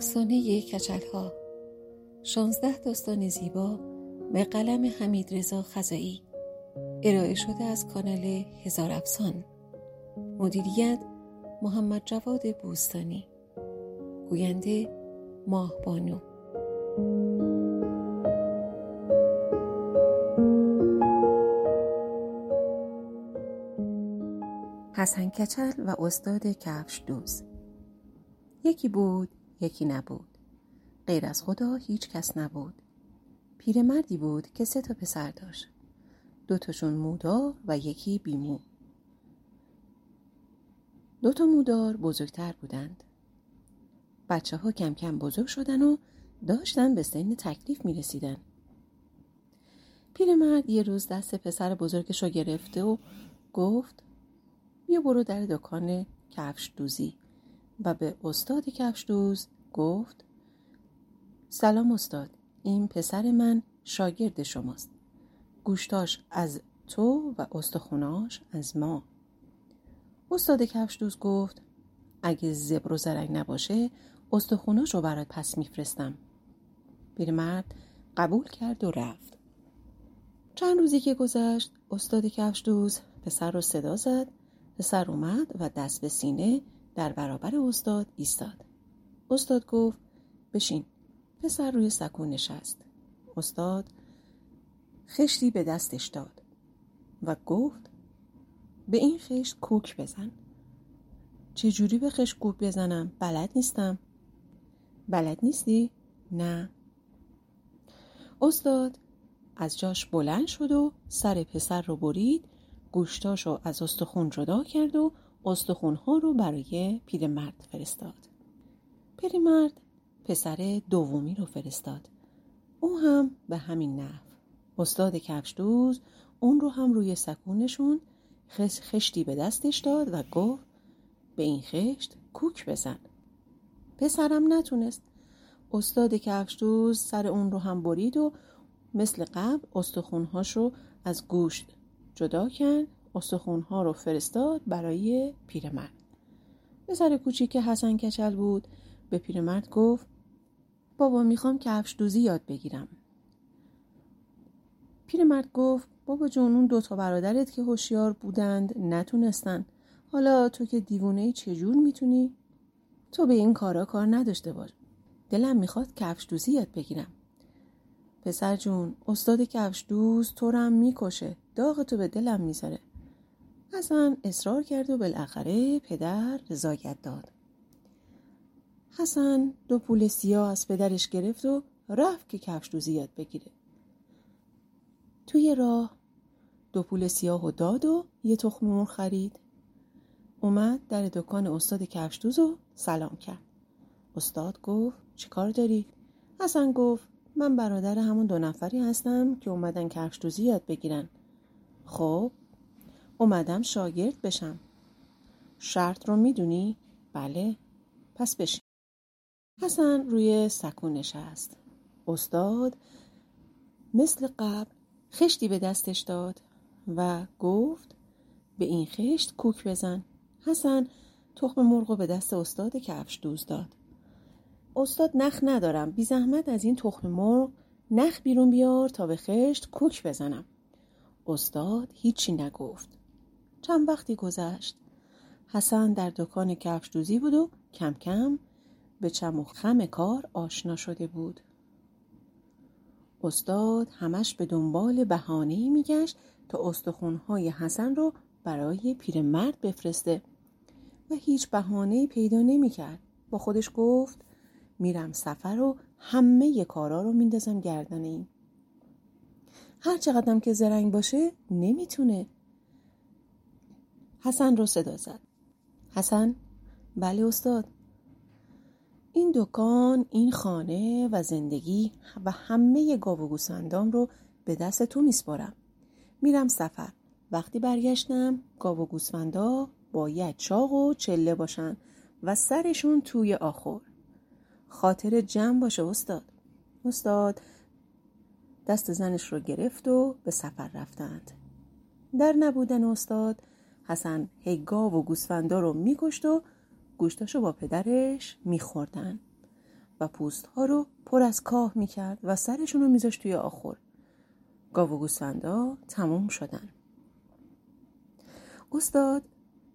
افسانه کچل ها شانزده داستان زیبا به قلم حمید رضا خزایی ارائه شده از کانال هزار افسان. مدیریت محمد جواد بوستانی. گوینده ماه بانو. حسن کچل و استاد کفش دوز. یکی بود یکی نبود. غیر از خدا هیچ کس نبود. پیرمردی بود که سه تا پسر داشت. دوتاشون مودار و یکی بیمو. دو تا مودار بزرگتر بودند. بچه ها کم کم بزرگ شدن و داشتن به سن تکلیف می رسیدن پیرمرد یه روز دست پسر بزرگش رو گرفته و گفت بیا برو در دکان کفش دوزی. و به استاد کفش دوز گفت سلام استاد این پسر من شاگرد شماست. گوشتاش از تو و استخوناش از ما. استاد کفش دوز گفت اگه زبر و زرنگ نباشه استخوناش رو برات پس میفرستم. پیرمرد قبول کرد و رفت. چند روزی که گذشت استاد کفش دوز پسر رو صدا زد پسر اومد و دست به سینه در برابر استاد ایستاد. استاد گفت بشین پسر روی سکون نشست. استاد خشتی به دستش داد و گفت به این خشت کوک بزن. چجوری به خشت کوک بزنم؟ بلد نیستم. بلد نیستی؟ نه. استاد از جاش بلند شد و سر پسر رو برید گوشتاشو از استخون جدا کرد و استخونها رو برای پیرمرد فرستاد. پیرمرد پسر دومی رو فرستاد. او هم به همین نحو. استاد کفش دوز اون رو هم روی سکونشون خشتی به دستش داد و گفت به این خشت کوک بزن. پسرم نتونست. استاد کفش دوز سر اون رو هم برید و مثل قبل استخونهاش رو از گوشت جدا کرد استخونها رو فرستاد برای پیرمرد. پسر کوچیک حسن کچل بود. به پیرمرد گفت بابا می‌خوام کفش دوزی یاد بگیرم. پیرمرد گفت بابا جون اون دوتا برادرت که هوشیار بودند نتونستن. حالا تو که دیوونه چجور می‌تونی؟ تو به این کارا کار نداشته باش. دلم می‌خواد کفش دوزی یاد بگیرم. پسر جون استاد کفش دوز تو رم می‌کشه. داغ تو به دلم می‌ذاره. حسن اصرار کرد و بالاخره پدر رضایت داد. حسن دو پول سیاه از پدرش گرفت و رفت که کفش دوزی یاد بگیره. توی راه دو پول سیاه و داد و یه تخم مرغ خرید. اومد در دکان استاد کفش دوز و سلام کرد. استاد گفت چیکار داری؟ حسن گفت من برادر همون دو نفری هستم که اومدن کفش دوزی یاد بگیرن. خب اومدم شاگرد بشم. شرط رو می‌دونی؟ بله. پس بشین. حسن روی سکون نشست. استاد مثل قبل خشتی به دستش داد و گفت به این خشت کوک بزن. حسن تخم مرغ به دست استاد کفش دوز داد. استاد نخ ندارم. بی زحمت از این تخم مرغ نخ بیرون بیار تا به خشت کوک بزنم. استاد هیچی نگفت. چند وقتی گذشت. حسن در دکان کفش دوزی بود و کم کم به چم و خم کار آشنا شده بود. استاد همش به دنبال بهانه‌ای میگشت تا استخونهای حسن رو برای پیرمرد بفرسته و هیچ بهانه‌ای پیدا نمی‌کرد. با خودش گفت میرم سفر و همه کارا رو میندازم گردن این. هر چقدرم که زرنگ باشه نمی‌تونه حسن رو صدا زد. حسن؟ بله استاد. این دکان این خانه و زندگی و همه گاو و گوسندام رو به دست تو میسپارم. میرم سفر. وقتی برگشتم گاو و گوسفندا باید چاق و چله باشن و سرشون توی آخر خاطر جمع باشه استاد. استاد دست زنش رو گرفت و به سفر رفتند. در نبودن استاد حسن هی گاو و گوسفندا رو میکشت و گوشتاشو با پدرش میخوردن و پوست ها رو پر از کاه می‌کرد و سرشون رو میذاشت توی آخر. گاو و گوسفندا تموم شدن. استاد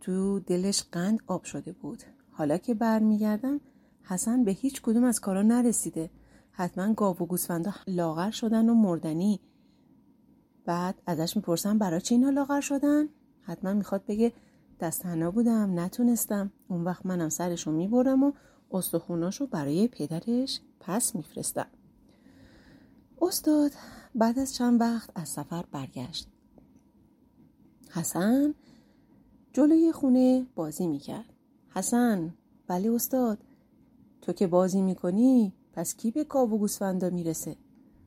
تو دلش قند آب شده بود. حالا که برمیگردن حسن به هیچ کدوم از کارا نرسیده. حتما گاو و گوسفندا لاغر شدن و مردنی. بعد ازش می‌پرسم برای چی اینا لاغر شدن؟ حتما می‌خواد بگه دستنا بودم نتونستم. اون وقت منم سرشو می‌برم و استخوناشو برای پدرش پس میفرستم. استاد بعد از چند وقت از سفر برگشت. حسن جلوی خونه بازی می‌کرد. حسن بله استاد. تو که بازی می‌کنی پس کی به کاو و گوسفندا می‌رسه؟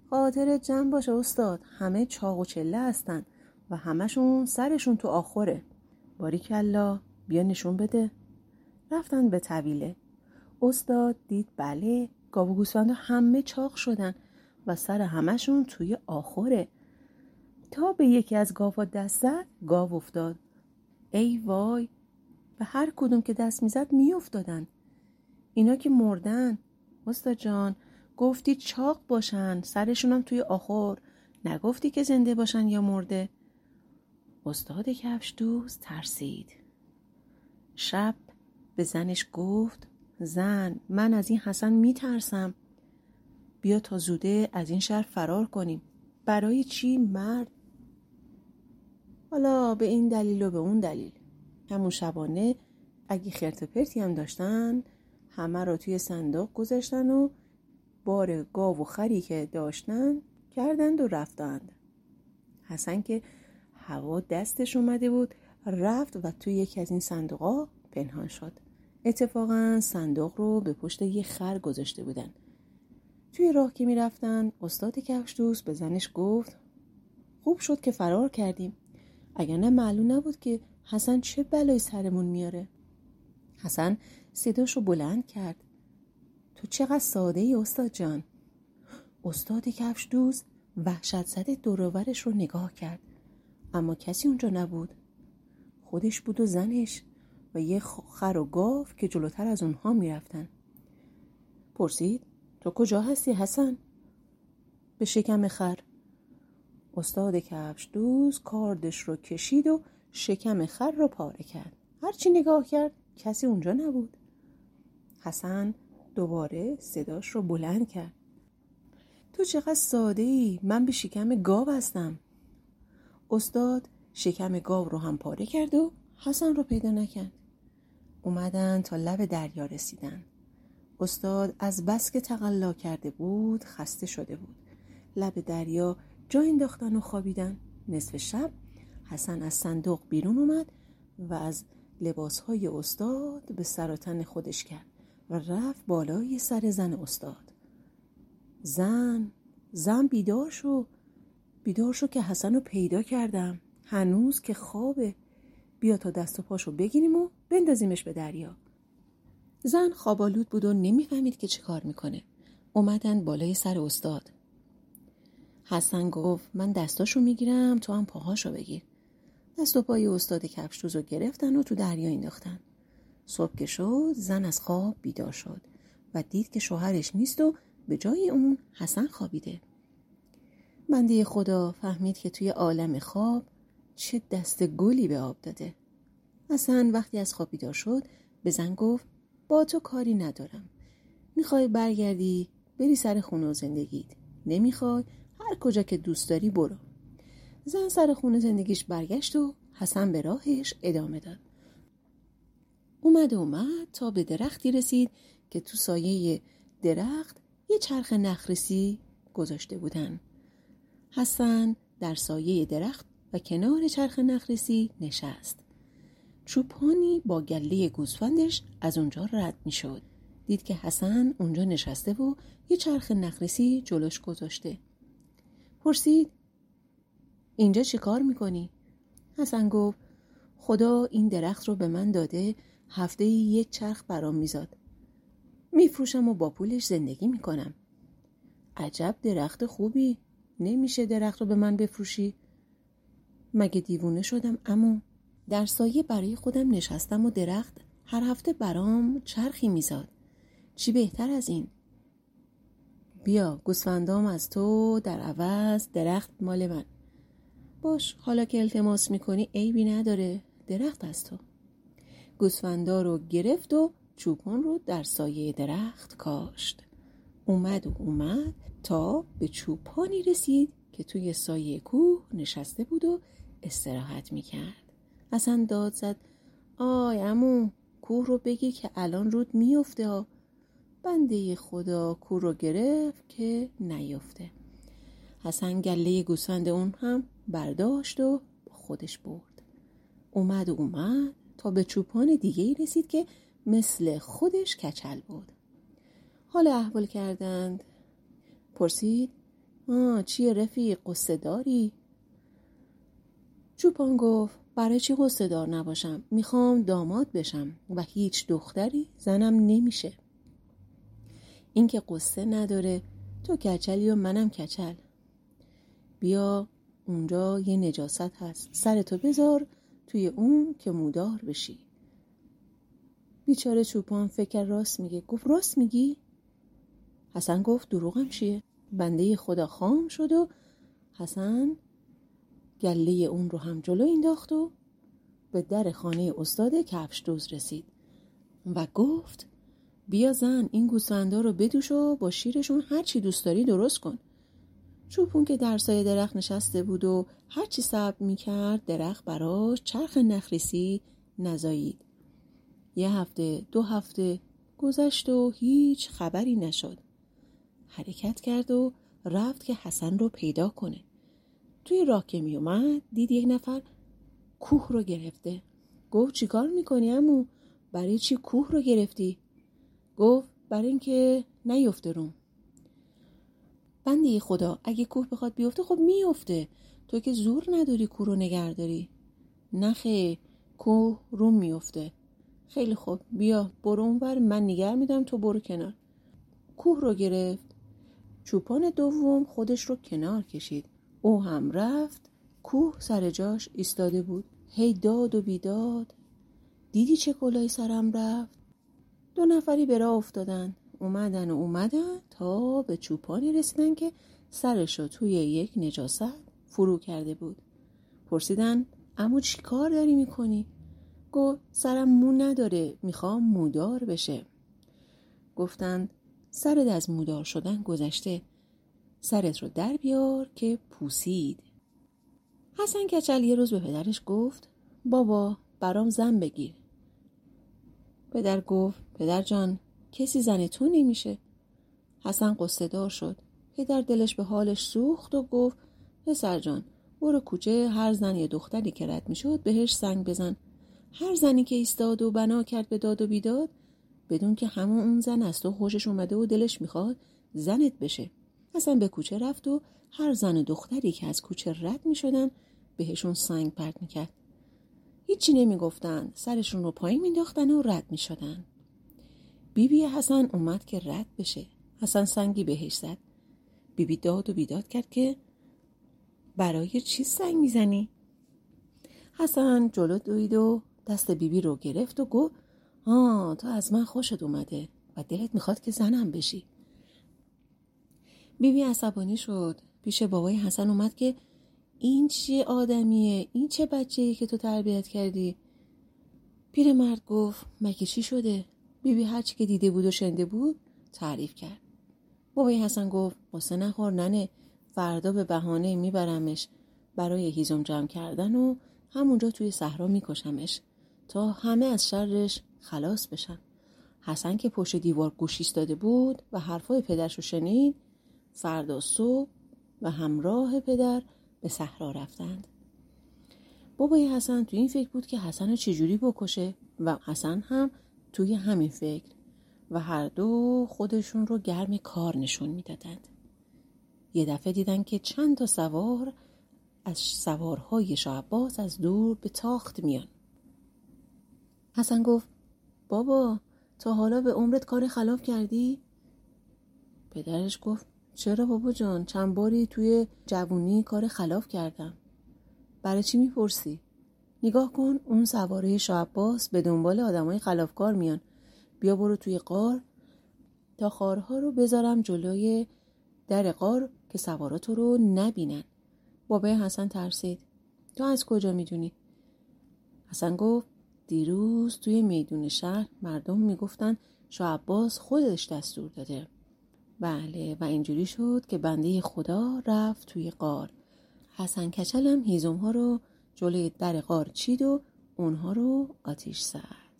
خاطر جمع باشه استاد. همه چاق و چله هستن. و همشون سرشون تو آخره باریکلا بیا نشون بده. رفتن به طویله. استاد دید بله گاو و همه چاق شدن و سر همشون توی آخره تا به یکی از گاوا دست زد گاو افتاد. ای وای! و هر کدوم که دست می‌زد میافتادن. اینا که مردن. استاد جان گفتی چاق باشن سرشونم توی آخر نگفتی که زنده باشن یا مرده؟ استاد کفش دوست ترسید. شب به زنش گفت زن من از این حسن میترسم. بیا تا زوده از این شهر فرار کنیم. برای چی مرد؟ حالا به این دلیل و به اون دلیل. همون شبانه اگه خرت پرتی هم داشتن همه رو توی صندوق گذاشتن و بار گاو و خری که داشتن کردند و رفتند. حسن که هوا دستش اومده بود رفت و توی یکی از این صندوقا پنهان شد. اتفاقا صندوق رو به پشت یه خر گذاشته بودن. توی راه که می‌رفتن استاد کفش دوست به زنش گفت خوب شد که فرار کردیم. اگر نه معلوم نبود که حسن چه بلایی سرمون میاره. حسن صداش رو بلند کرد. تو چقدر ساده ای استاد جان. استاد کفش دوست وحشت زده دوروورش رو نگاه کرد. اما کسی اونجا نبود. خودش بود و زنش و یه خر و گاو که جلوتر از اونها می‌رفتن. پرسید تو کجا هستی حسن؟ به شکم خر. استاد کفش دوز کاردش رو کشید و شکم خر رو پاره کرد. هرچی نگاه کرد کسی اونجا نبود. حسن دوباره صداش رو بلند کرد. تو چقدر ساده ای من به شکم گاو هستم. استاد شکم گاو رو هم پاره کرد و حسن رو پیدا نکرد. اومدن تا لب دریا رسیدن. استاد از بس که تقلا کرده بود خسته شده بود. لب دریا جا انداختن و خوابیدن. نصف شب حسن از صندوق بیرون اومد و از لباسهای استاد به سر تن خودش کرد و رفت بالای سر زن استاد. زن زن بیدار شو بیدار شو که حسن رو پیدا کردم. هنوز که خوابه. بیا تا دست و پاشو بگیریم و بندازیمش به دریا. زن خوابالود بود و نمی‌فهمید که چه کار می‌کنه. اومدن بالای سر استاد. حسن گفت من دستاشو می‌گیرم تو هم پاهاشو بگیر. دست و پای استاد کفشتوز رو گرفتن و تو دریا انداختن. صبح که شد زن از خواب بیدار شد و دید که شوهرش نیست و به جای اون حسن خوابیده. بنده خدا فهمید که توی عالم خواب چه دست گلی به آب داده. حسن وقتی از خواب بیدار شد به زن گفت با تو کاری ندارم. می‌خوای برگردی بری سر خونه و زندگیت. نمی‌خوای هر کجا که دوست داری برو. زن سر خونه زندگیش برگشت و حسن به راهش ادامه داد. اومد اومد تا به درختی رسید که تو سایه درخت یه چرخ نخرسی گذاشته بودن. حسن در سایه درخت و کنار چرخ نخرسی نشست چوپانی با گله گوسفندش از اونجا رد می شد. دید که حسن اونجا نشسته و یه چرخ نخرسی جلوش گذاشته. پرسید اینجا چی کار می‌کنی؟ حسن گفت خدا این درخت رو به من داده هفته یک چرخ برام میزاد. میفروشم و با پولش زندگی می‌کنم. عجب درخت خوبی نمیشه درخت رو به من بفروشی؟ مگه دیوونه شدم اما در سایه برای خودم نشستم و درخت هر هفته برام چرخی میزاد. چی بهتر از این؟ بیا گوسفندام از تو در عوض درخت مال من. باش حالا که التماس می‌کنی عیبی نداره درخت از تو. گوسفندا رو گرفت و چوپان رو در سایه درخت کاشت. اومد و اومد تا به چوپانی رسید که توی سایه کوه نشسته بود و استراحت می‌کرد. اصلا داد زد آی امو کوه رو بگی که الان رود میفته بنده خدا کوه رو گرفت که نیفته حسن گله گوسفند اون هم برداشت و خودش برد. اومد و اومد تا به چوپان دیگه رسید که مثل خودش کچل بود. حال احوال کردند. پرسید آه چیه رفیق قصه داری؟ چوپان گفت برای چی قصه دار نباشم؟ می‌خوام داماد بشم و هیچ دختری زنم نمیشه. اینکه قصه نداره تو کچلی و منم کچل. بیا اونجا یه نجاست هست. سرتو بذار توی اون که مودار بشی. بیچاره چوپان فکر راست میگه. گفت راست میگی؟ حسن گفت دروغم چیه؟ بنده خدا خام شد و حسن گله اون رو هم جلو انداخت و به در خانه استاد کفش دوز رسید و گفت بیا زن این گوسفندا رو بدوش و با شیرشون هر چی دوست داری درست کن. چوپون که در سایه درخت نشسته بود و هر چی صبر می‌کرد درخت براش چرخ نخریسی نزایید. یه هفته دو هفته گذشت و هیچ خبری نشد. حرکت کرد و رفت که حسن رو پیدا کنه. توی راه که میومد دید یک نفر کوه رو گرفته. گفت چیکار می‌کنی امو برای چی کوه رو گرفتی؟ گفت برای اینکه نیفته روم. بنده خدا اگه کوه بخواد بیفته خب میفته تو که زور نداری کوه رو نگهداری نخه کوه روم میفته خیلی خوب بیا برو اونور من نگر میدم تو برو کنار. کوه رو گرفت. چوپان دوم خودش رو کنار کشید. او هم رفت کوه سر جاش ایستاده بود. هی داد و بیداد. دیدی چه کلای سرم رفت؟ دو نفری به راه افتادن. اومدن و اومدن تا به چوپانی رسیدن که سرش رو توی یک نجاست فرو کرده بود. پرسیدن اما چی کار داری می‌کنی؟ گفت سرم مو نداره می‌خوام مودار بشه. گفتند سرت از مودار شدن گذشته. سرت رو در بیار که پوسید. حسن کچل یه روز به پدرش گفت بابا برام زن بگیر. پدر گفت پدر جان کسی زن تو نمیشه. حسن قصه دار شد. پدر دلش به حالش سوخت و گفت پسر جان برو کوچه هر زن یه دختری که رد می‌شد بهش سنگ بزن. هر زنی که ایستاد و بنا کرد به داد و بیداد بدون که همون اون زن است و خوشش اومده و دلش می‌خواد زنت بشه. اصلا به کوچه رفت و هر زن و دختری که از کوچه رد می‌شدن بهشون سنگ پرت می‌کرد. هیچی نمی‌گفتن سرشون رو پایین مینداختن و رد می‌شدن. بیبی حسن اومد که رد بشه. حسن سنگی بهش زد. بیبی داد و بیداد کرد که برای چی سنگ می‌زنی؟ حسن جلو دوید و دست بیبی رو گرفت و گفت آه تو از من خوشت اومده و دلت می‌خواد که زنم بشی. بیبی عصبانی شد. پیش بابای حسن اومد که این چه آدمیه؟ این چه بچه که تو تربیت کردی؟ مرد گفت مگه چی شده؟ بیبی هرچی که دیده بود و شنده بود تعریف کرد. بابای حسن گفت قصه نخور ننه فردا به بهانه میبرمش. برای هیزم جمع کردن و همونجا توی صحرا میکشمش. تا همه از شرش خلاص بشن حسن که پشت دیوار گوش داده بود و حرفای پدرش رو شنید فردا صبح و همراه پدر به صحرا رفتند بابای حسن توی این فکر بود که حسن رو چجوری بکشه و حسن هم توی همین فکر و هر دو خودشون رو گرم کار نشون می‌دادند. یه دفعه دیدن که چند تا سوار از سوارهای شعباز از دور به تاخت میان. حسن گفت بابا تا حالا به عمرت کار خلاف کردی؟ پدرش گفت چرا بابا جان چند باری توی جوونی کار خلاف کردم برای چی می‌پرسی؟ نگاه کن اون سواره شعباس به دنبال آدمای خلافکار میان بیا برو توی قار تا خارها رو بذارم جلوی در قار که سوارات رو نبینن بابای حسن ترسید تو از کجا می‌دونی؟ حسن گفت دیروز توی میدون شهر مردم می‌گفتن شاه عباس خودش دستور داده. بله و اینجوری شد که بنده خدا رفت توی قار حسن کچلم هیزم ها رو جلوی در قار چید و اونها رو آتیش زد.